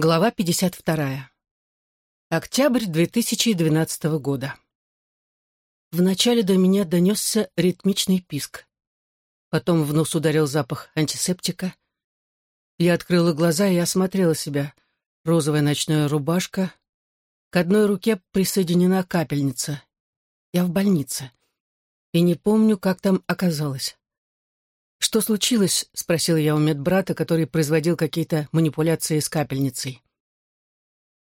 Глава 52. Октябрь 2012 года. Вначале до меня донесся ритмичный писк. Потом в нос ударил запах антисептика. Я открыла глаза и осмотрела себя. Розовая ночная рубашка. К одной руке присоединена капельница. Я в больнице. И не помню, как там оказалось. «Что случилось?» — спросил я у медбрата, который производил какие-то манипуляции с капельницей.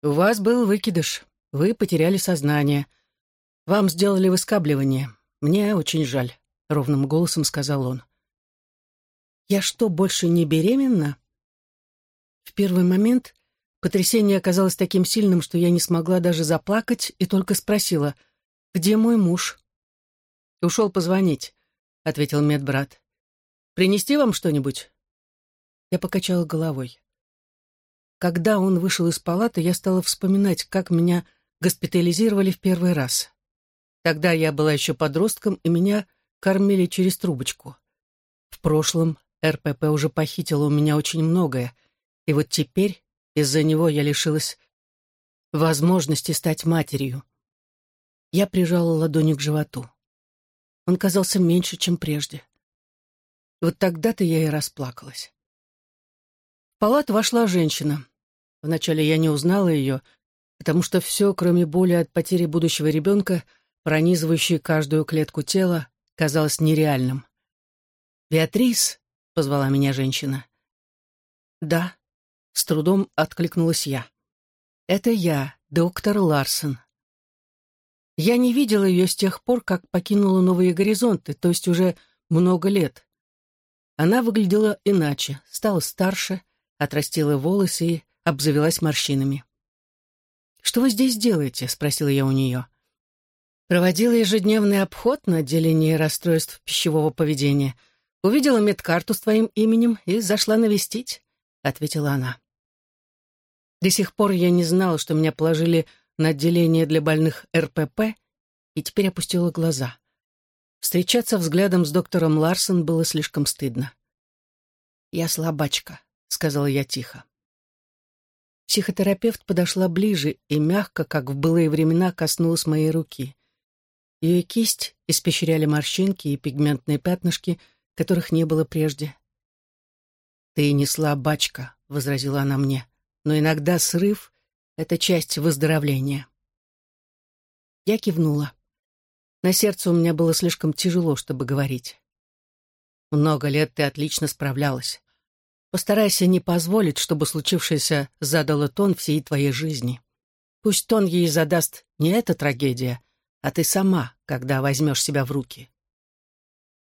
«У вас был выкидыш. Вы потеряли сознание. Вам сделали выскабливание. Мне очень жаль», — ровным голосом сказал он. «Я что, больше не беременна?» В первый момент потрясение оказалось таким сильным, что я не смогла даже заплакать и только спросила, «Где мой муж?» «Ушел позвонить», — ответил медбрат. Принести вам что-нибудь?» Я покачала головой. Когда он вышел из палаты, я стала вспоминать, как меня госпитализировали в первый раз. Тогда я была еще подростком, и меня кормили через трубочку. В прошлом РПП уже похитило у меня очень многое, и вот теперь из-за него я лишилась возможности стать матерью. Я прижала ладони к животу. Он казался меньше, чем прежде. Вот тогда-то я и расплакалась. В палату вошла женщина. Вначале я не узнала ее, потому что все, кроме боли от потери будущего ребенка, пронизывающей каждую клетку тела, казалось нереальным. «Беатрис?» — позвала меня женщина. «Да», — с трудом откликнулась я. «Это я, доктор Ларсон». Я не видела ее с тех пор, как покинула новые горизонты, то есть уже много лет. Она выглядела иначе, стала старше, отрастила волосы и обзавелась морщинами. «Что вы здесь делаете?» — спросила я у нее. Проводила ежедневный обход на отделении расстройств пищевого поведения. Увидела медкарту с твоим именем и зашла навестить, — ответила она. До сих пор я не знала, что меня положили на отделение для больных РПП, и теперь опустила глаза. Встречаться взглядом с доктором Ларсон было слишком стыдно. «Я слабачка», — сказала я тихо. Психотерапевт подошла ближе и мягко, как в былые времена, коснулась моей руки. Ее кисть испещряли морщинки и пигментные пятнышки, которых не было прежде. «Ты не слабачка», — возразила она мне, «но иногда срыв — это часть выздоровления». Я кивнула. На сердце у меня было слишком тяжело, чтобы говорить. Много лет ты отлично справлялась. Постарайся не позволить, чтобы случившееся задало тон всей твоей жизни. Пусть тон ей задаст не эта трагедия, а ты сама, когда возьмешь себя в руки.